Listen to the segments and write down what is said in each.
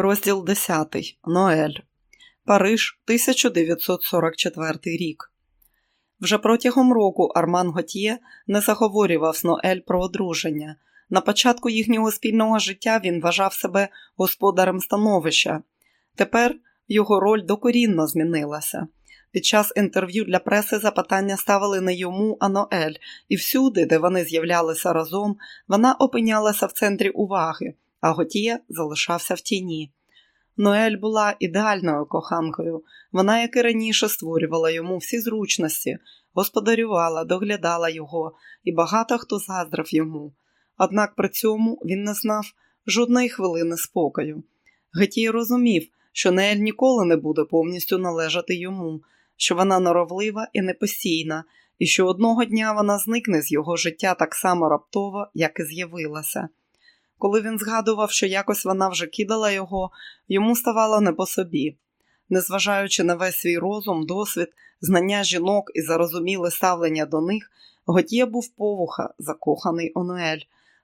Розділ 10. Ноель. Париж, 1944 рік. Вже протягом року Арман Готьє не заговорював з Ноель про одруження. На початку їхнього спільного життя він вважав себе господарем становища. Тепер його роль докорінно змінилася. Під час інтерв'ю для преси запитання ставили не йому, а Ноель, і всюди, де вони з'являлися разом, вона опинялася в центрі уваги а Готіє залишався в тіні. Ноель була ідеальною коханкою. Вона, як і раніше, створювала йому всі зручності, господарювала, доглядала його, і багато хто заздрив йому. Однак при цьому він не знав жодної хвилини спокою. Гетій розумів, що Неель ніколи не буде повністю належати йому, що вона норовлива і непостійна, і що одного дня вона зникне з його життя так само раптово, як і з'явилася. Коли він згадував, що якось вона вже кидала його, йому ставало не по собі. Незважаючи на весь свій розум, досвід, знання жінок і зарозуміле ставлення до них, Готє був повуха, закоханий Онуель.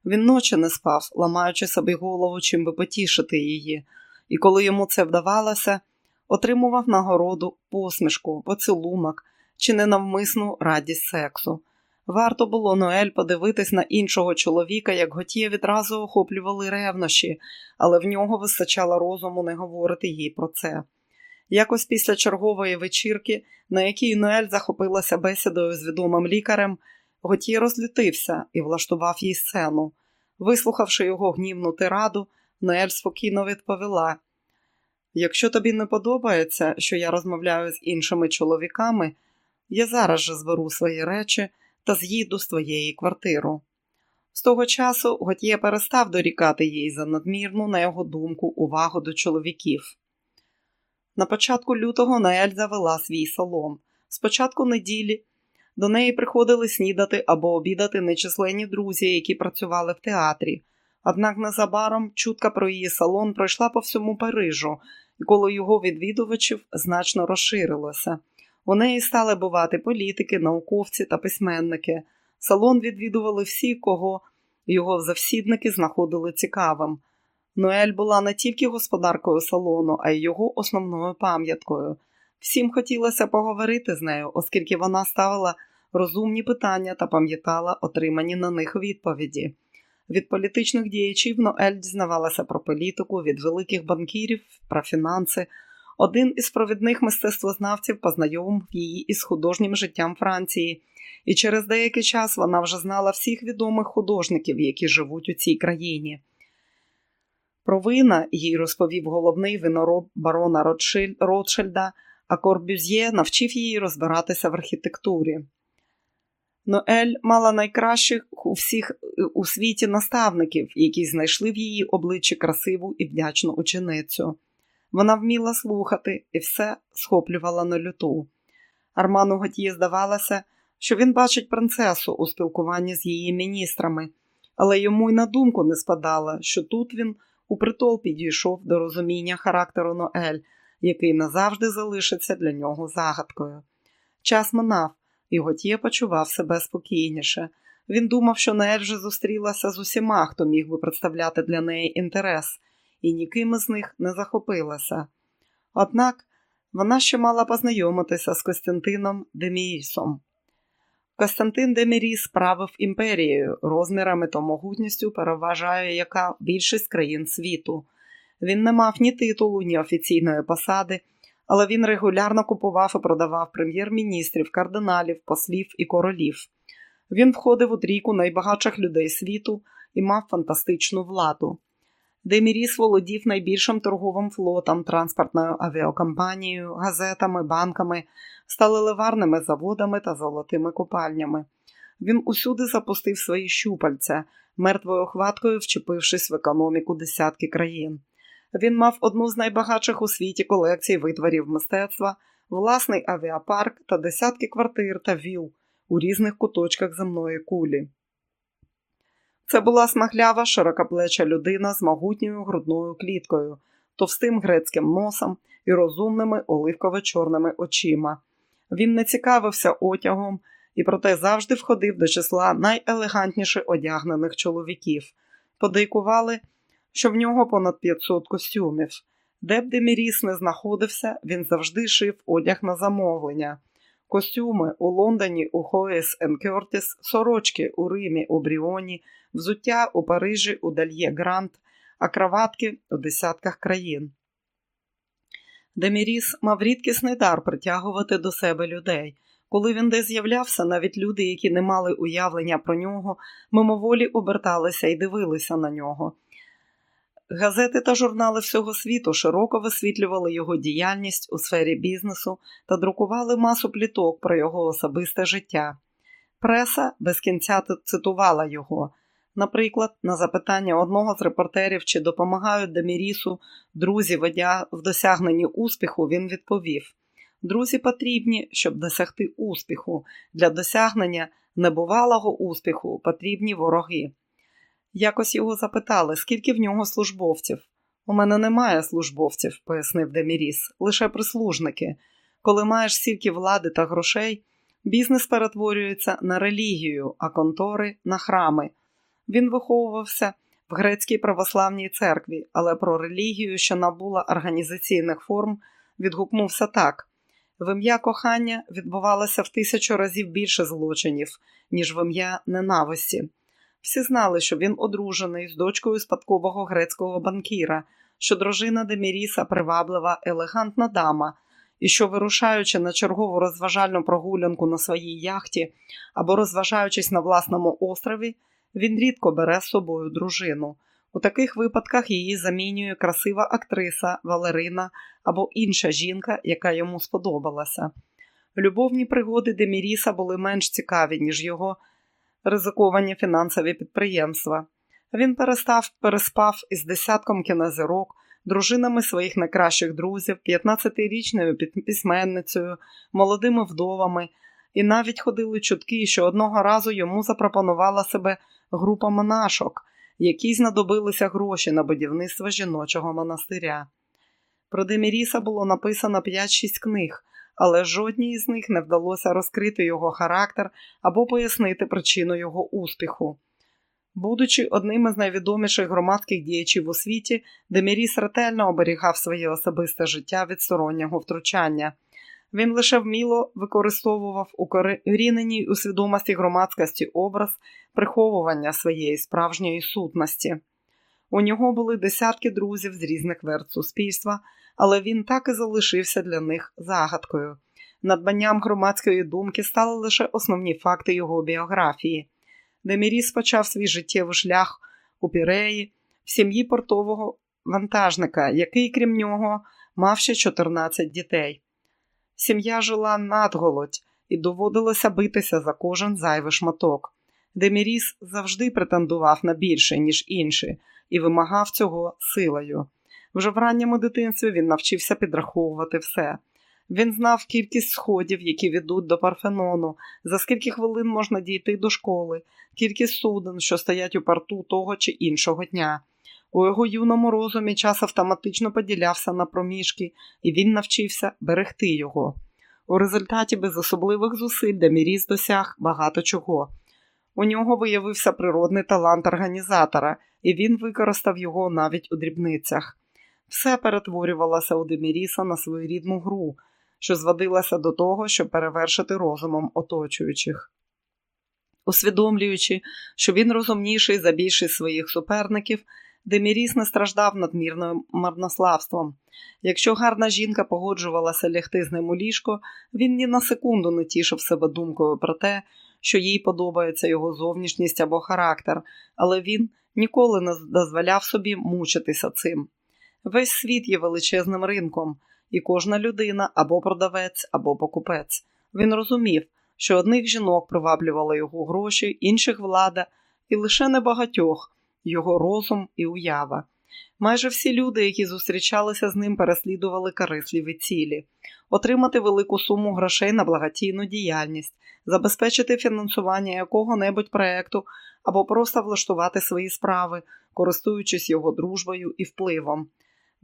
Він ночі не спав, ламаючи собі голову, чим би потішити її, і коли йому це вдавалося, отримував нагороду, посмішку, поцілунок чи ненавмисну радість сексу. Варто було Ноель подивитись на іншого чоловіка, як Готє відразу охоплювали ревнощі, але в нього вистачало розуму не говорити їй про це. Якось після чергової вечірки, на якій Ноель захопилася бесідою з відомим лікарем, Готє розлютився і влаштував їй сцену. Вислухавши його гнівну тираду, Ноель спокійно відповіла: Якщо тобі не подобається, що я розмовляю з іншими чоловіками, я зараз же зберу свої речі та з'їду з твоєї квартиру. З того часу Готьє перестав дорікати їй за надмірну, на його думку, увагу до чоловіків. На початку лютого Наель завела свій салон. Спочатку неділі до неї приходили снідати або обідати нечисленні друзі, які працювали в театрі. Однак незабаром чутка про її салон пройшла по всьому Парижу, і коло його відвідувачів значно розширилося. У неї стали бувати політики, науковці та письменники. Салон відвідували всі, кого його завсідники знаходили цікавим. Ноель була не тільки господаркою салону, а й його основною пам'яткою. Всім хотілося поговорити з нею, оскільки вона ставила розумні питання та пам'ятала отримані на них відповіді. Від політичних діячів Ноель дізнавалася про політику, від великих банкірів, про фінанси. Один із провідних мистецтвознавців познайомив її із художнім життям Франції, і через деякий час вона вже знала всіх відомих художників, які живуть у цій країні. Про вина їй розповів головний винороб барона Ротшильда, а Корбюзьє навчив її розбиратися в архітектурі. Ноель мала найкращих у всіх у світі наставників, які знайшли в її обличчі красиву і вдячну ученицю. Вона вміла слухати і все схоплювала на люту. Арману Готьє здавалося, що він бачить принцесу у спілкуванні з її міністрами, але йому й на думку не спадало, що тут він у притол підійшов до розуміння характеру Ноель, який назавжди залишиться для нього загадкою. Час минав, і Готьє почував себе спокійніше. Він думав, що Ноель вже зустрілася з усіма, хто міг би представляти для неї інтерес і ніким із них не захопилася. Однак вона ще мала познайомитися з Костянтином Демірісом. Костянтин Деміріс правив імперією, розмірами та могутністю переважає яка більшість країн світу. Він не мав ні титулу, ні офіційної посади, але він регулярно купував і продавав прем'єр-міністрів, кардиналів, послів і королів. Він входив у трійку найбагатших людей світу і мав фантастичну владу. Деміріс володів найбільшим торговим флотом, транспортною авіакомпанією, газетами, банками, сталеливарними заводами та золотими купальнями. Він усюди запустив свої щупальця, мертвою хваткою вчепившись в економіку десятки країн. Він мав одну з найбагатших у світі колекцій витворів мистецтва, власний авіапарк та десятки квартир та віл у різних куточках земної кулі. Це була смаглява, широкоплеча людина з могутньою грудною кліткою, товстим грецьким носом і розумними оливково-чорними очима. Він не цікавився одягом і проте завжди входив до числа найелегантніше одягнених чоловіків. Подейкували, що в нього понад 500 костюмів. Де б Деміріс не знаходився, він завжди шив одяг на замовлення. Костюми у Лондоні, у Хоес Кертіс, сорочки у Римі, у Бріоні, взуття у Парижі, у Дальє Грант, а краватки у десятках країн. Деміріс мав рідкісний дар притягувати до себе людей. Коли він десь з'являвся, навіть люди, які не мали уявлення про нього, мимоволі оберталися і дивилися на нього. Газети та журнали всього світу широко висвітлювали його діяльність у сфері бізнесу та друкували масу пліток про його особисте життя. Преса без кінця цитувала його. Наприклад, на запитання одного з репортерів, чи допомагають Демірісу друзі в досягненні успіху, він відповів: Друзі потрібні, щоб досягти успіху. Для досягнення небувалого успіху потрібні вороги. Якось його запитали, скільки в нього службовців. У мене немає службовців, пояснив Деміріс, лише прислужники. Коли маєш стільки влади та грошей, бізнес перетворюється на релігію, а контори на храми. Він виховувався в грецькій православній церкві, але про релігію, що набула організаційних форм, відгукнувся так: в ім'я кохання відбувалося в тисячу разів більше злочинів, ніж в ім'я ненависті. Всі знали, що він одружений з дочкою спадкового грецького банкіра, що дружина Деміріса приваблива, елегантна дама, і що, вирушаючи на чергову розважальну прогулянку на своїй яхті або розважаючись на власному острові, він рідко бере з собою дружину. У таких випадках її замінює красива актриса, Валерина або інша жінка, яка йому сподобалася. Любовні пригоди Деміріса були менш цікаві, ніж його ризиковані фінансові підприємства. Він перестав переспав із десятком кінозірок, дружинами своїх найкращих друзів, 15-річною письменницею, молодими вдовами, і навіть ходили чутки, що одного разу йому запропонувала себе група монашок, якій знадобилися гроші на будівництво жіночого монастиря. Про Деміріса було написано 5-6 книг, але жодній із них не вдалося розкрити його характер або пояснити причину його успіху. Будучи одним із найвідоміших громадських діячів у світі, Деміріс ретельно оберігав своє особисте життя від стороннього втручання. Він лише вміло використовував укоріненій у свідомості громадськості образ приховування своєї справжньої сутності. У нього були десятки друзів з різних верт суспільства, але він так і залишився для них загадкою. Надбанням громадської думки стали лише основні факти його біографії. Деміріс почав свій життєвий шлях у Піреї в сім'ї портового вантажника, який, крім нього, мав ще 14 дітей. Сім'я жила надголодь і доводилося битися за кожен зайвий шматок. Деміріс завжди претендував на більше, ніж інші, і вимагав цього силою. Вже в ранньому дитинстві він навчився підраховувати все. Він знав кількість сходів, які ведуть до Парфенону, за скільки хвилин можна дійти до школи, кількість суден, що стоять у порту того чи іншого дня. У його юному розумі час автоматично поділявся на проміжки, і він навчився берегти його. У результаті без особливих зусиль Деміріс досяг багато чого. У нього виявився природний талант організатора, і він використав його навіть у дрібницях. Все перетворювалося у Деміріса на свою рідну гру, що зводилася до того, щоб перевершити розумом оточуючих. Усвідомлюючи, що він розумніший за більшість своїх суперників, Деміріс не страждав надмірним марнославством. Якщо гарна жінка погоджувалася лягти з ним у ліжко, він ні на секунду не тішив себе думкою про те, що їй подобається його зовнішність або характер, але він ніколи не дозволяв собі мучитися цим. Весь світ є величезним ринком, і кожна людина або продавець, або покупець. Він розумів, що одних жінок приваблювали його гроші, інших влада, і лише небагатьох його розум і уява. Майже всі люди, які зустрічалися з ним, переслідували корисливі цілі, отримати велику суму грошей на благодійну діяльність, забезпечити фінансування якого-небудь проекту або просто влаштувати свої справи, користуючись його дружбою і впливом.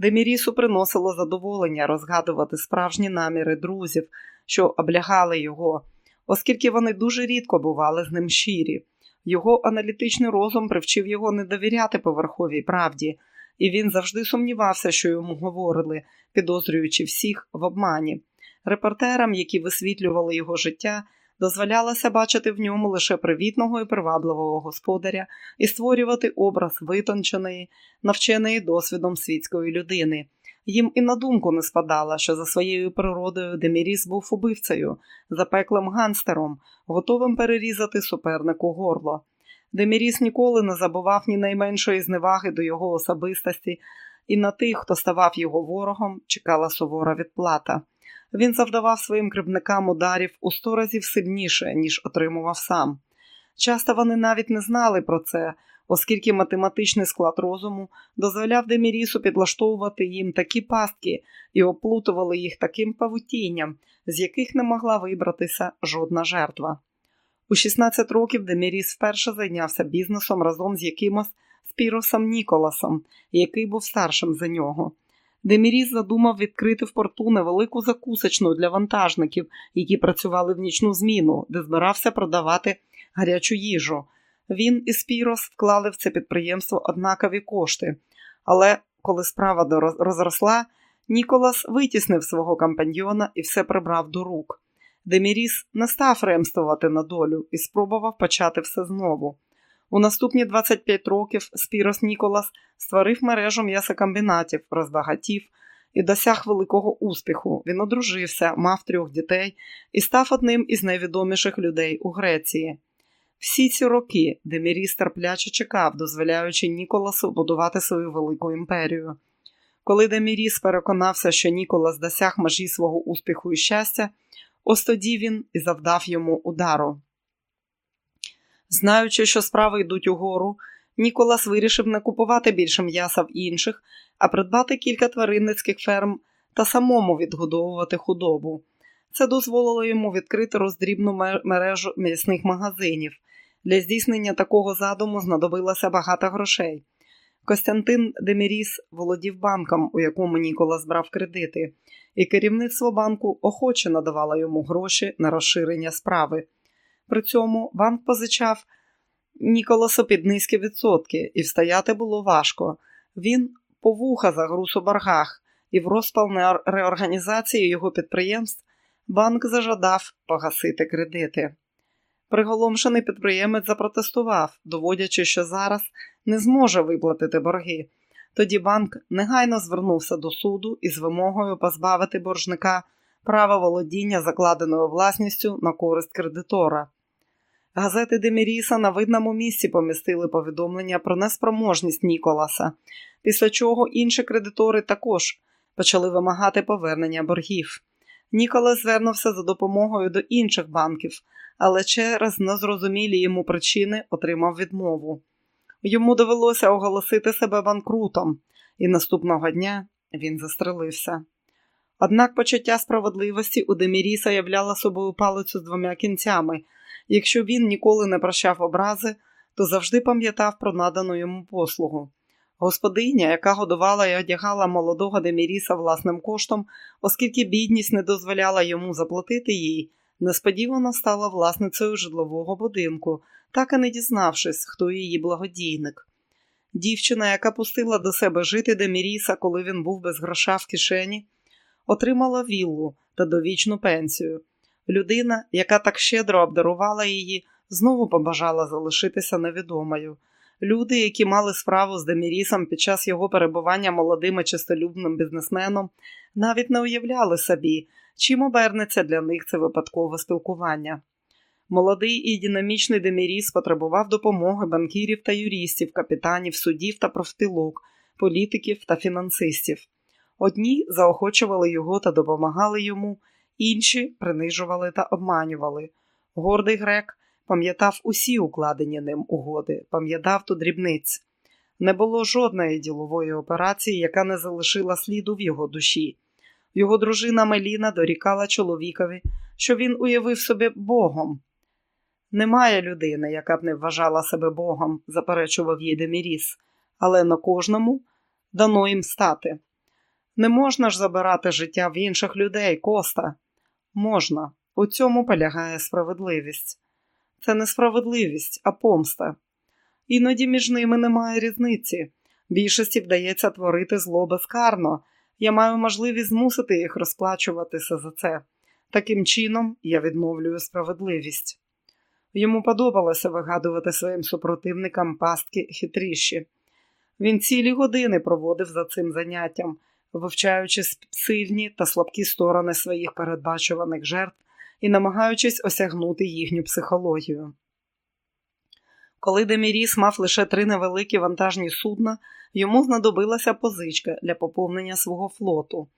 Демірісу приносило задоволення розгадувати справжні наміри друзів, що облягали його, оскільки вони дуже рідко бували з ним щирі. Його аналітичний розум привчив його не довіряти поверховій правді, і він завжди сумнівався, що йому говорили, підозрюючи всіх в обмані. Репортерам, які висвітлювали його життя, дозволялося бачити в ньому лише привітного і привабливого господаря і створювати образ витонченої, навченої досвідом світської людини. Їм і на думку не спадало, що за своєю природою Деміріс був убивцею, запеклим ганстером, готовим перерізати супернику горло. Деміріс ніколи не забував ні найменшої зневаги до його особистості, і на тих, хто ставав його ворогом, чекала сувора відплата. Він завдавав своїм кривникам ударів у сто разів сильніше, ніж отримував сам. Часто вони навіть не знали про це, оскільки математичний склад розуму дозволяв Демірісу підлаштовувати їм такі пастки і оплутували їх таким павутінням, з яких не могла вибратися жодна жертва. У 16 років Деміріс вперше зайнявся бізнесом разом з якимось Спіросом Ніколасом, який був старшим за нього. Деміріс задумав відкрити в порту невелику закусочну для вантажників, які працювали в нічну зміну, де збирався продавати гарячу їжу. Він і Спірос вклали в це підприємство однакові кошти, але коли справа розросла, Ніколас витіснив свого компаньйона і все прибрав до рук. Деміріс не став ремствувати на долю і спробував почати все знову. У наступні 25 років Спірос Ніколас створив мережу м'ясокомбінатів, розбагатів і досяг великого успіху. Він одружився, мав трьох дітей і став одним із найвідоміших людей у Греції. Всі ці роки Деміріс терпляче чекав, дозволяючи Ніколасу будувати свою велику імперію. Коли Деміріс переконався, що Ніколас досяг межі свого успіху і щастя, ось тоді він і завдав йому удару. Знаючи, що справи йдуть угору, Ніколас вирішив не купувати більше м'яса в інших, а придбати кілька тваринницьких ферм та самому відгодовувати худобу. Це дозволило йому відкрити роздрібну мережу м'ясних магазинів. Для здійснення такого задуму знадобилося багато грошей. Костянтин Деміріс володів банком, у якому Ніколас брав кредити, і керівництво банку охоче надавало йому гроші на розширення справи. При цьому банк позичав Ніколасу під низькі відсотки, і встояти було важко. Він повуха загруз у боргах, і в розпал на реорганізації його підприємств банк зажадав погасити кредити. Приголомшений підприємець запротестував, доводячи, що зараз не зможе виплатити борги. Тоді банк негайно звернувся до суду із вимогою позбавити боржника права володіння закладеною власністю на користь кредитора. Газети Деміріса на видному місці помістили повідомлення про неспроможність Ніколаса, після чого інші кредитори також почали вимагати повернення боргів. Ніколас звернувся за допомогою до інших банків, але через незрозумілі йому причини отримав відмову. Йому довелося оголосити себе банкрутом, і наступного дня він застрелився. Однак почуття справедливості у Деміріса являло собою палицю з двома кінцями. Якщо він ніколи не прощав образи, то завжди пам'ятав про надану йому послугу. Господиня, яка годувала і одягала молодого Деміріса власним коштом, оскільки бідність не дозволяла йому заплатити їй, несподівано стала власницею житлового будинку, так і не дізнавшись, хто її благодійник. Дівчина, яка пустила до себе жити Деміріса, коли він був без гроша в кишені, отримала віллу та довічну пенсію. Людина, яка так щедро обдарувала її, знову побажала залишитися невідомою. Люди, які мали справу з Демірісом під час його перебування молодим і чистолюбним бізнесменом, навіть не уявляли собі, чим обернеться для них це випадкове спілкування. Молодий і динамічний Деміріс потребував допомоги банкірів та юристів, капітанів, судів та профспілок, політиків та фінансистів. Одні заохочували його та допомагали йому, інші принижували та обманювали. Гордий грек пам'ятав усі укладені ним угоди, пам'ятав ту дрібниць. Не було жодної ділової операції, яка не залишила сліду в його душі. Його дружина Меліна дорікала чоловікові, що він уявив себе Богом. Немає людини, яка б не вважала себе Богом, заперечував їй Деміріс, але на кожному дано їм стати. Не можна ж забирати життя в інших людей, коста. Можна, у цьому полягає справедливість. Це не справедливість, а помста. Іноді між ними немає різниці. Більшості вдається творити зло безкарно. Я маю можливість змусити їх розплачуватися за це. Таким чином я відновлюю справедливість. Йому подобалося вигадувати своїм супротивникам пастки хитріші. Він цілі години проводив за цим заняттям, вивчаючи сильні та слабкі сторони своїх передбачуваних жертв і намагаючись осягнути їхню психологію. Коли Деміріс мав лише три невеликі вантажні судна, йому знадобилася позичка для поповнення свого флоту.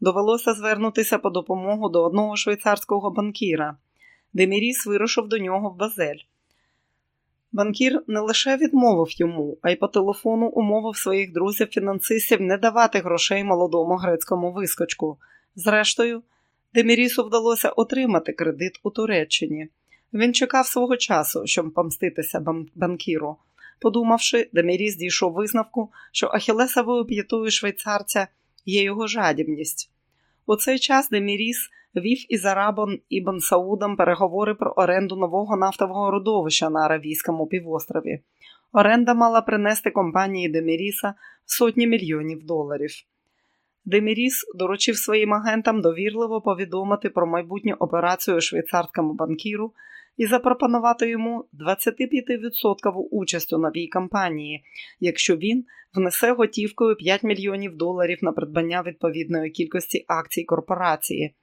Довелося звернутися по допомогу до одного швейцарського банкіра. Деміріс вирушив до нього в Базель. Банкір не лише відмовив йому, а й по телефону умовив своїх друзів-фінансистів не давати грошей молодому грецькому вискочку. Зрештою, Демірісу вдалося отримати кредит у Туреччині. Він чекав свого часу, щоб помститися банкіру. Подумавши, Деміріс дійшов висновку, що Ахілесовою п'ятою швейцарця є його жадібність. У цей час Деміріс вів із Арабом Ібн Саудом переговори про оренду нового нафтового родовища на Аравійському півострові. Оренда мала принести компанії Деміріса сотні мільйонів доларів. Деміріс доручив своїм агентам довірливо повідомити про майбутню операцію швейцарському банкіру і запропонувати йому 25% участь у новій кампанії, якщо він внесе готівкою 5 мільйонів доларів на придбання відповідної кількості акцій корпорації.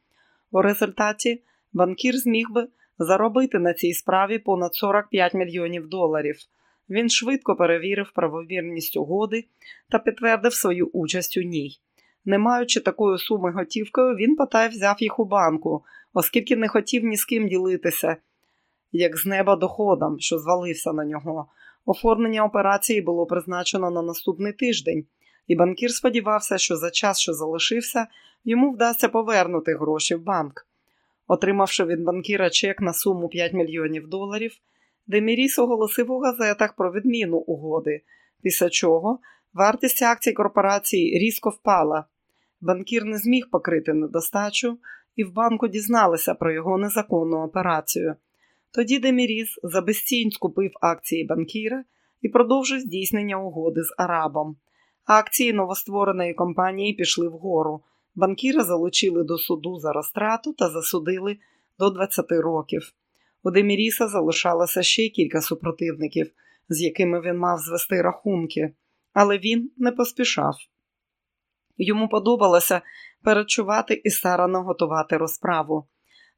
У результаті банкір зміг би заробити на цій справі понад 45 мільйонів доларів. Він швидко перевірив правовірність угоди та підтвердив свою участь у ній. Не маючи такої суми готівкою, він потай взяв їх у банку, оскільки не хотів ні з ким ділитися, як з неба доходом, що звалився на нього. Оформлення операції було призначено на наступний тиждень, і банкір сподівався, що за час, що залишився, йому вдасться повернути гроші в банк. Отримавши від банкіра чек на суму 5 мільйонів доларів, Деміріс оголосив у газетах про відміну угоди, після чого вартість акцій корпорації різко впала. Банкір не зміг покрити недостачу, і в банку дізналися про його незаконну операцію. Тоді Деміріс за безцінь скупив акції банкіра і продовжив здійснення угоди з Арабом. Акції новоствореної компанії пішли вгору. Банкіра залучили до суду за розтрату та засудили до 20 років. У Деміріса залишалося ще кілька супротивників, з якими він мав звести рахунки, але він не поспішав. Йому подобалося перечувати і старано готувати розправу.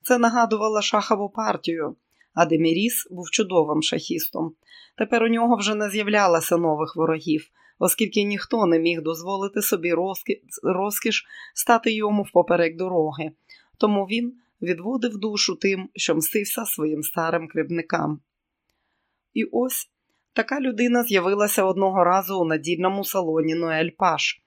Це нагадувало шахову партію, а Деміріс був чудовим шахістом. Тепер у нього вже не з'являлося нових ворогів, оскільки ніхто не міг дозволити собі розкіш стати йому впоперек дороги, тому він відводив душу тим, що мстився своїм старим кривникам. І ось така людина з'явилася одного разу у надільному салоні Ноель Паш.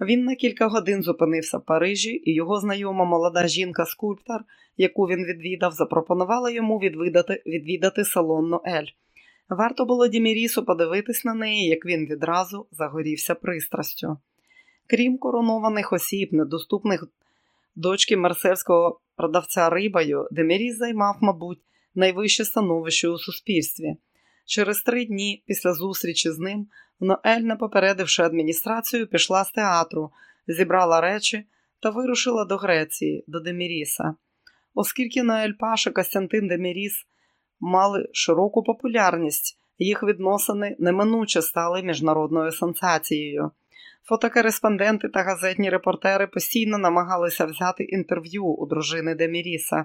Він на кілька годин зупинився в Парижі, і його знайома молода жінка-скульптор, яку він відвідав, запропонувала йому відвідати, відвідати салон Ноель. Варто було Дімірісу подивитись на неї, як він відразу загорівся пристрастю. Крім коронованих осіб, недоступних дочки мерсельського продавця рибою, Деміріс займав, мабуть, найвище становище у суспільстві. Через три дні після зустрічі з ним Ноель, не попередивши адміністрацію, пішла з театру, зібрала речі та вирушила до Греції, до Деміріса. Оскільки Ноель Паша Костянтин Деміріс мали широку популярність, їх відносини неминуче стали міжнародною сенсацією. Фотокореспонденти та газетні репортери постійно намагалися взяти інтерв'ю у дружини Деміріса.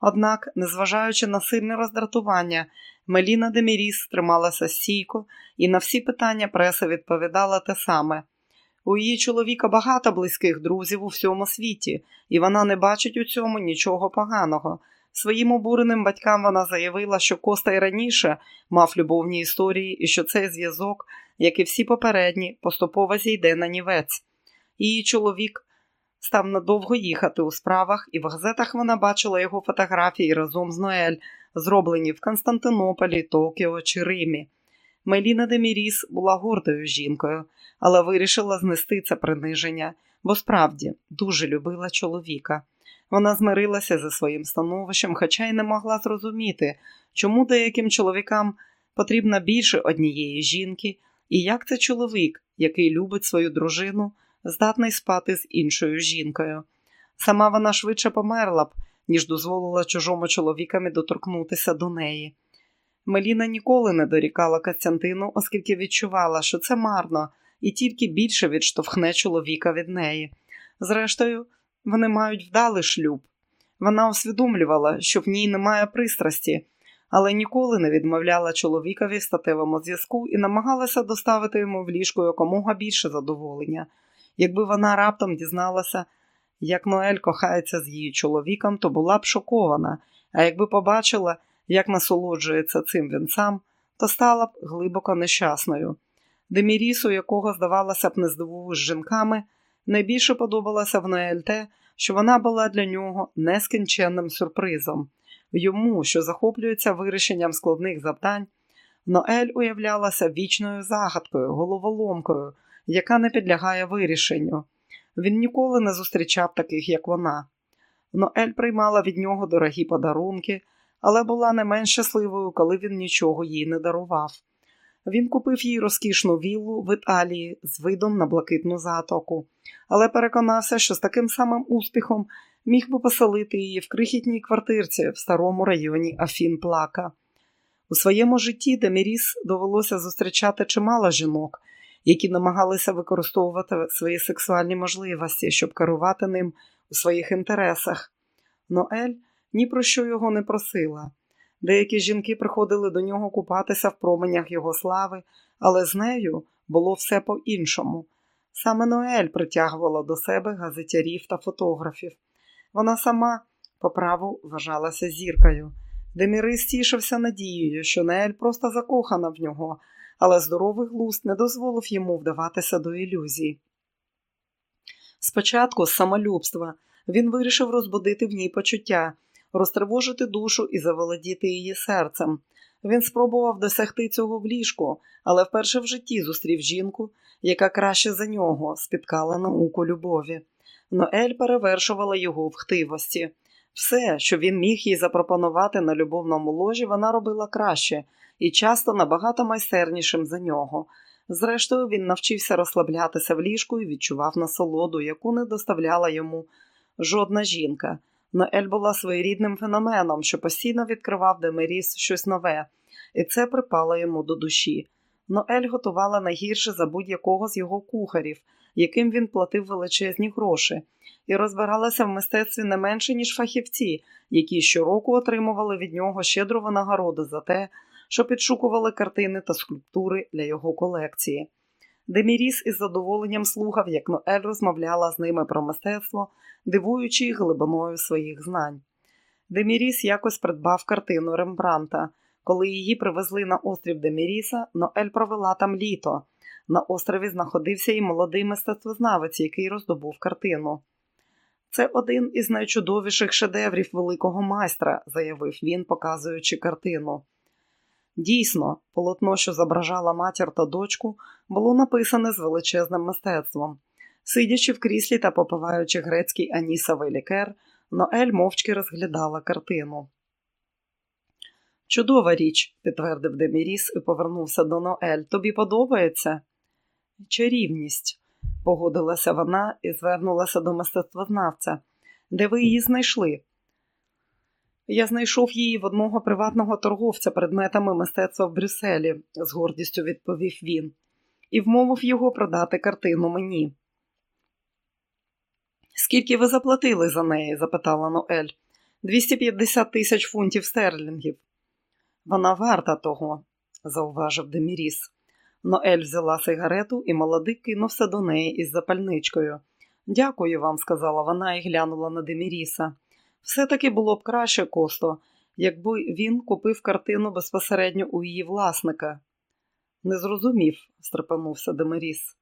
Однак, незважаючи на сильне роздратування, Меліна Деміріс трималася стійко і на всі питання преса відповідала те саме. У її чоловіка багато близьких друзів у всьому світі, і вона не бачить у цьому нічого поганого. Своїм обуреним батькам вона заявила, що Коста й раніше мав любовні історії і що цей зв'язок, як і всі попередні, поступово зійде на нівець. Її чоловік став надовго їхати у справах, і в газетах вона бачила його фотографії разом з Ноель, зроблені в Константинополі, Токіо чи Римі. Меліна Деміріс була гордою жінкою, але вирішила знести це приниження, бо справді дуже любила чоловіка. Вона змирилася за своїм становищем, хоча й не могла зрозуміти, чому деяким чоловікам потрібно більше однієї жінки, і як це чоловік, який любить свою дружину, здатний спати з іншою жінкою. Сама вона швидше померла б, ніж дозволила чужому чоловікові доторкнутися до неї. Меліна ніколи не дорікала Костянтину, оскільки відчувала, що це марно, і тільки більше відштовхне чоловіка від неї. Зрештою, вони мають вдалий шлюб. Вона усвідомлювала, що в ній немає пристрасті, але ніколи не відмовляла чоловікові в статевому зв'язку і намагалася доставити йому в ліжку якомога більше задоволення. Якби вона раптом дізналася, як Ноель кохається з її чоловіком, то була б шокована, а якби побачила, як насолоджується цим він сам, то стала б глибоко нещасною. Демірісу, якого, здавалося б, не здивуєш жінками, найбільше подобалося в Ноель те, що вона була для нього нескінченним сюрпризом. Йому, що захоплюється вирішенням складних завдань, Ноель уявлялася вічною загадкою, головоломкою, яка не підлягає вирішенню. Він ніколи не зустрічав таких, як вона. Ноель приймала від нього дорогі подарунки, але була не менш щасливою, коли він нічого їй не дарував. Він купив їй розкішну віллу в Італії з видом на блакитну затоку, але переконався, що з таким самим успіхом міг би поселити її в крихітній квартирці в старому районі Афін Плака. У своєму житті Деміріс довелося зустрічати чимало жінок, які намагалися використовувати свої сексуальні можливості, щоб керувати ним у своїх інтересах. Ноель ні про що його не просила. Деякі жінки приходили до нього купатися в променях його слави, але з нею було все по-іншому. Саме Ноель притягувала до себе газетярів та фотографів. Вона сама по праву вважалася зіркою. Демірис тішився надією, що Ноель просто закохана в нього, але здоровий глузд не дозволив йому вдаватися до ілюзій. Спочатку, з самолюбства, він вирішив розбудити в ній почуття розтривожити душу і заволодіти її серцем. Він спробував досягти цього в ліжку, але вперше в житті зустрів жінку, яка краще за нього спіткала науку любові. Ноель перевершувала його в хтивості. Все, що він міг їй запропонувати на любовному ложі, вона робила краще і часто набагато майстернішим за нього. Зрештою, він навчився розслаблятися в ліжку і відчував насолоду, яку не доставляла йому жодна жінка. Ноель була своєрідним феноменом, що постійно відкривав Демеріс щось нове, і це припало йому до душі. Ноель готувала найгірше за будь-якого з його кухарів, яким він платив величезні гроші, і розбиралася в мистецтві не менше, ніж фахівці, які щороку отримували від нього щедру винагороду за те, що підшукували картини та скульптури для його колекції. Деміріс із задоволенням слухав, як Ноель розмовляла з ними про мистецтво, дивуючи їх глибиною своїх знань. Деміріс якось придбав картину Рембранта. Коли її привезли на острів Деміріса, Ноель провела там літо. На острові знаходився і молодий мистецтвознавець, який роздобув картину. Це один із найчудовіших шедеврів великого майстра, заявив він, показуючи картину. Дійсно, полотно, що зображала матір та дочку, було написане з величезним мистецтвом. Сидячи в кріслі та попиваючи грецький анісовий лікер, Ноель мовчки розглядала картину. Чудова річ, підтвердив Деміріс і повернувся до Ноель. Тобі подобається? Чарівність, погодилася вона і звернулася до мистецтвознавця. Де ви її знайшли? Я знайшов її в одного приватного торговця предметами мистецтва в Брюсселі, з гордістю відповів він, і вмовив його продати картину мені. Скільки ви заплатили за неї? запитала Ноель. 250 тисяч фунтів стерлінгів. Вона варта того, зауважив Деміріс. Ноель взяла сигарету і молодик кинувся до неї із запальничкою. Дякую вам, сказала вона і глянула на Деміріса. Все-таки було б краще косто, якби він купив картину безпосередньо у її власника. Не зрозумів, стрепенувся Демиріс.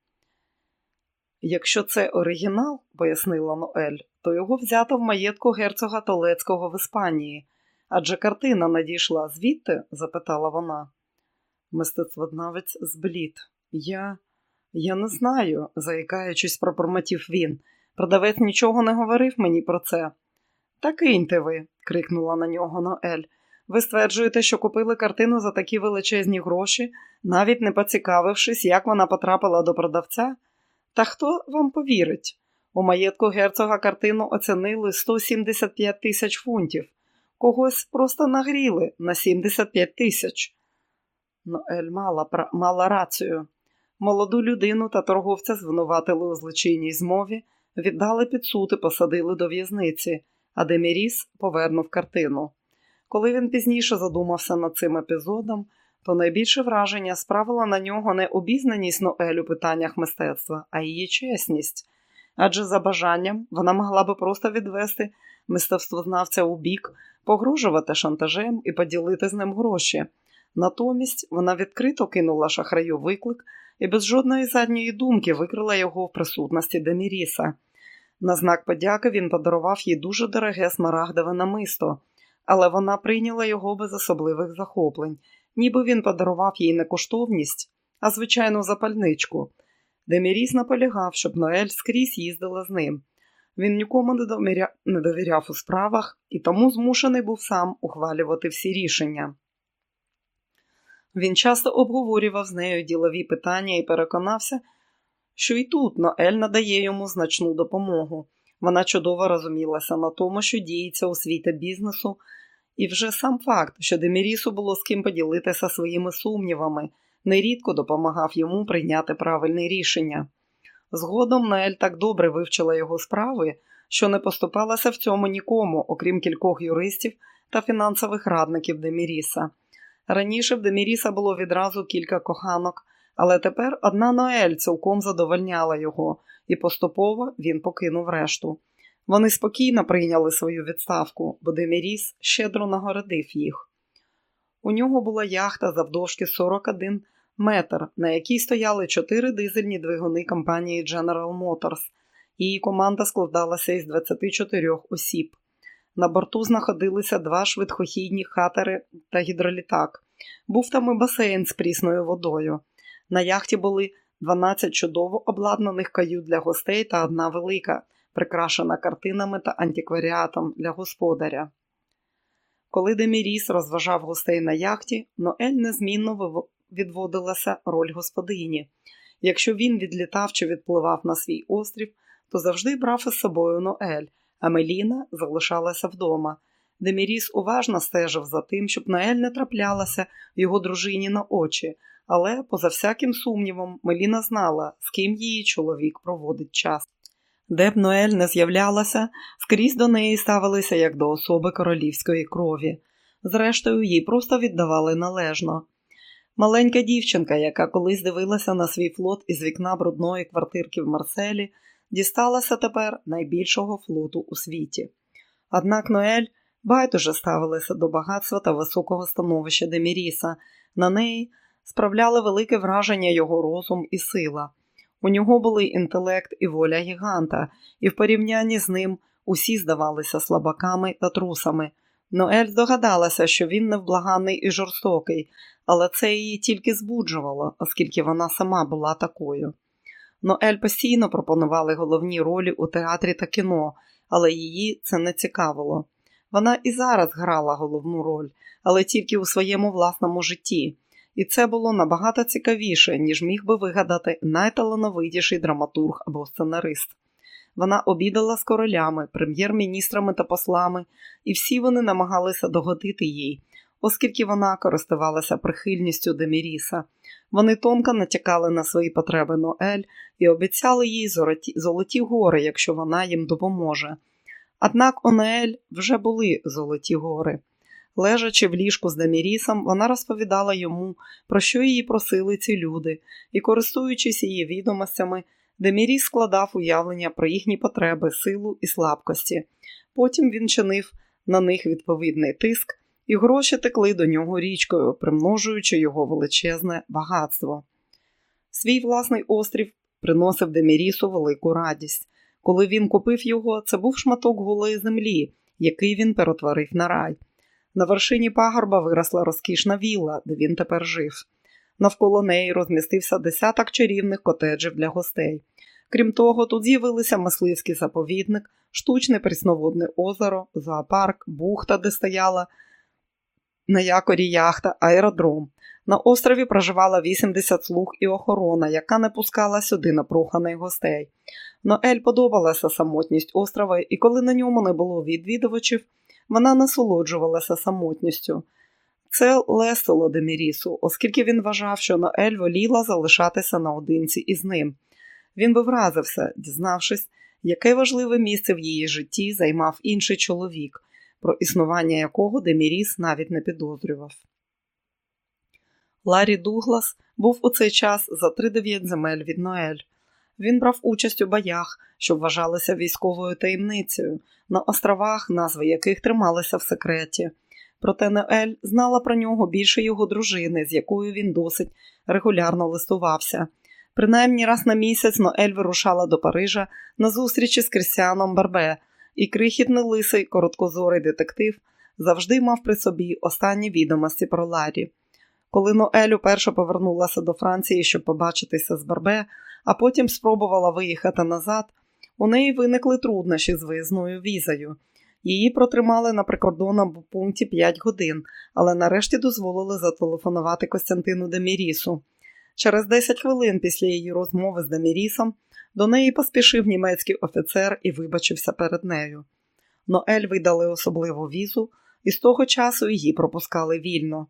Якщо це оригінал, пояснила Ноель, то його взято в маєтку герцога Толецького в Іспанії. Адже картина надійшла звідти? запитала вона. Мистецтвознавець зблід. Я Я не знаю, заїкаючись, пробормотів він. Продавець нічого не говорив мені про це. Та киньте ви, крикнула на нього Ноель. Ви стверджуєте, що купили картину за такі величезні гроші, навіть не поцікавившись, як вона потрапила до продавця? Та хто вам повірить? У маєтку герцога картину оцінили 175 тисяч фунтів, когось просто нагріли на 75 тисяч. Ноель мала, мала рацію. Молоду людину та торговця звинуватили у злочинній змові, віддали під суд і посадили до в'язниці, а Деміріс повернув картину. Коли він пізніше задумався над цим епізодом, то найбільше враження справила на нього не обізнаність Ноель у питаннях мистецтва, а її чесність. Адже за бажанням вона могла би просто відвести мистецтвознавця у бік, погрожувати шантажем і поділити з ним гроші. Натомість вона відкрито кинула шахраю виклик і без жодної задньої думки викрила його в присутності Деміріса. На знак подяки він подарував їй дуже дороге смарагдове намисто, але вона прийняла його без особливих захоплень, ніби він подарував їй не коштовність, а звичайну запальничку. Деміріс наполягав, щоб Ноель скрізь їздила з ним. Він нікому не, довіряв у справах і тому змушений був сам ухвалювати всі рішення. Він часто обговорював з нею ділові питання і переконався, що і тут Ноель надає йому значну допомогу. Вона чудово розумілася на тому, що діється у світі бізнесу, і вже сам факт, що Демірісу було з ким поділитися своїми сумнівами, нерідко допомагав йому прийняти правильне рішення. Згодом Наель так добре вивчила його справи, що не поступалася в цьому нікому, окрім кількох юристів та фінансових радників Деміріса. Раніше в Деміріса було відразу кілька коханок, але тепер одна Ноель цілком задовольняла його, і поступово він покинув решту. Вони спокійно прийняли свою відставку, бо Деміріс щедро нагородив їх. У нього була яхта завдовжки 41 метр, на якій стояли чотири дизельні двигуни компанії General Motors. Її команда складалася із 24 осіб. На борту знаходилися два швидкохідні хатери та гідролітак. Був там і басейн з прісною водою. На яхті були 12 чудово обладнаних кают для гостей та одна велика, прикрашена картинами та антикваріатом для господаря. Коли Деміріс розважав гостей на яхті, Ноель незмінно відводилася роль господині. Якщо він відлітав чи відпливав на свій острів, то завжди брав із собою Ноель, а Меліна залишалася вдома. Деміріс уважно стежив за тим, щоб Ноель не траплялася його дружині на очі, але, поза всяким сумнівом, Меліна знала, з ким її чоловік проводить час. Де б Ноель не з'являлася, скрізь до неї ставилися як до особи королівської крові. Зрештою, їй просто віддавали належно. Маленька дівчинка, яка колись дивилася на свій флот із вікна брудної квартирки в Марселі, дісталася тепер найбільшого флоту у світі. Однак Ноель байдуже ставилася до багатства та високого становища Деміріса. На неї справляли велике враження його розум і сила. У нього були інтелект і воля гіганта, і в порівнянні з ним усі здавалися слабаками та трусами. Ноель здогадалася, що він невблаганний і жорстокий, але це її тільки збуджувало, оскільки вона сама була такою. Ноель постійно пропонували головні ролі у театрі та кіно, але її це не цікавило. Вона і зараз грала головну роль, але тільки у своєму власному житті, і це було набагато цікавіше, ніж міг би вигадати найталановитіший драматург або сценарист. Вона обідала з королями, прем'єр-міністрами та послами, і всі вони намагалися догодити їй, оскільки вона користувалася прихильністю Деміріса. Вони тонко натякали на свої потреби Ноель і обіцяли їй золоті, гори, якщо вона їм допоможе. Однак у Ноель вже були золоті гори. Лежачи в ліжку з Демірісом, вона розповідала йому, про що її просили ці люди, і, користуючись її відомостями, Деміріс складав уявлення про їхні потреби, силу і слабкості. Потім він чинив на них відповідний тиск, і гроші текли до нього річкою, примножуючи його величезне багатство. Свій власний острів приносив Демірісу велику радість. Коли він купив його, це був шматок голої землі, який він перетворив на рай. На вершині пагорба виросла розкішна вілла, де він тепер жив. Навколо неї розмістився десяток чарівних котеджів для гостей. Крім того, тут з'явилися мисливський заповідник, штучне прісноводне озеро, зоопарк, бухта, де стояла на якорі яхта, аеродром. На острові проживала 80 слуг і охорона, яка не пускала сюди напроханих гостей. Ноель подобалася самотність острова, і коли на ньому не було відвідувачів, вона насолоджувалася самотністю. Це лесило Демірісу, оскільки він вважав, що Ноель воліла залишатися наодинці із ним. Він би вразився, дізнавшись, яке важливе місце в її житті займав інший чоловік, про існування якого Деміріс навіть не підозрював. Ларі Дуглас був у цей час за три-дев'ять земель від Ноель. Він брав участь у боях, що вважалися військовою таємницею, на островах, назви яких трималися в секреті. Проте Ноель знала про нього більше його дружини, з якою він досить регулярно листувався. Принаймні раз на місяць Ноель вирушала до Парижа на зустрічі з Крістіаном Барбе, і крихітний лисий короткозорий детектив завжди мав при собі останні відомості про Ларі. Коли Ноель уперше повернулася до Франції, щоб побачитися з Барбе, а потім спробувала виїхати назад, у неї виникли труднощі з виїзною візою. Її протримали на прикордонному пункті 5 годин, але нарешті дозволили зателефонувати Костянтину Демірісу. Через 10 хвилин після її розмови з Демірісом до неї поспішив німецький офіцер і вибачився перед нею. Ноель видали особливу візу, і з того часу її пропускали вільно.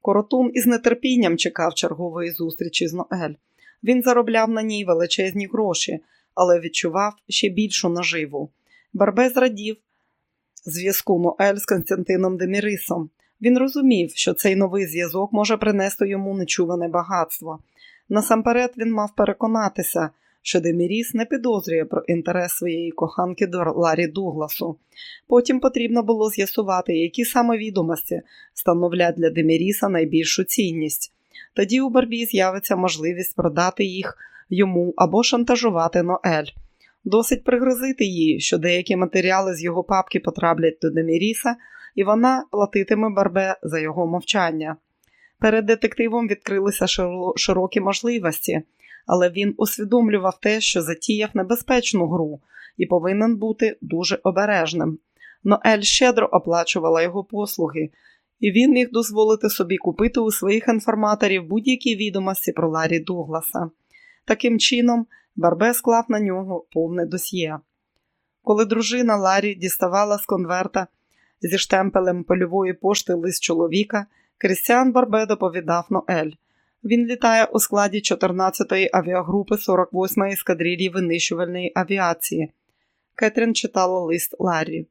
Коротун із нетерпінням чекав чергової зустрічі з Ноель. Він заробляв на ній величезні гроші, але відчував ще більшу наживу. Барбе зрадів зв'язку Ноель з Константином Демірисом. Він розумів, що цей новий зв'язок може принести йому нечуване багатство. Насамперед він мав переконатися, що Деміріс не підозрює про інтерес своєї коханки до Ларі Дугласу. Потім потрібно було з'ясувати, які саме відомості становлять для Деміріса найбільшу цінність. Тоді у Барбі з'явиться можливість продати їх йому або шантажувати Ноель. Досить пригрозити їй, що деякі матеріали з його папки потраплять до Деміріса, і вона платитиме Барбе за його мовчання. Перед детективом відкрилися широкі можливості, але він усвідомлював те, що затіяв небезпечну гру і повинен бути дуже обережним. Ноель щедро оплачувала його послуги, і він міг дозволити собі купити у своїх інформаторів будь-які відомості про Ларі Дугласа. Таким чином, Барбе склав на нього повне досьє. Коли дружина Ларі діставала з конверта зі штемпелем польової пошти лист чоловіка, Крістіан Барбе доповідав Ноель. Він літає у складі 14-ї авіагрупи 48-ї ескадрилії винищувальної авіації. Кетрін читала лист Ларі.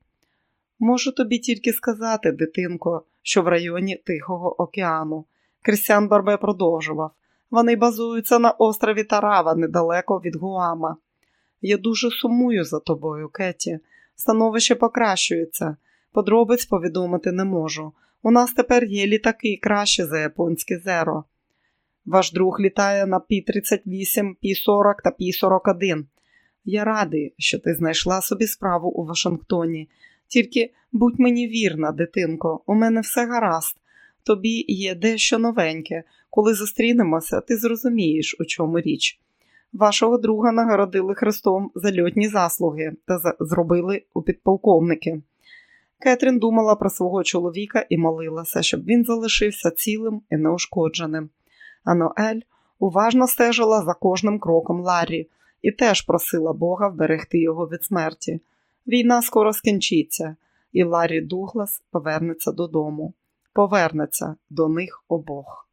Можу тобі тільки сказати, дитинко, що в районі Тихого океану. Крістіан Барбе продовжував. Вони базуються на острові Тарава недалеко від Гуама. Я дуже сумую за тобою, Кеті. Становище покращується. Подробиць повідомити не можу. У нас тепер є літаки краще за японське зеро. Ваш друг літає на Пі-38, Пі-40 та Пі-41. Я радий, що ти знайшла собі справу у Вашингтоні. Тільки будь мені вірна, дитинко, у мене все гаразд. Тобі є дещо новеньке. Коли зустрінемося, ти зрозумієш, у чому річ. Вашого друга нагородили Христом за льотні заслуги та зробили у підполковники. Кетрін думала про свого чоловіка і молилася, щоб він залишився цілим і неушкодженим. А Ноель уважно стежила за кожним кроком Ларрі і теж просила Бога вберегти його від смерті. Війна скоро скінчиться, і Ларрі Дуглас повернеться додому, повернеться до них обох.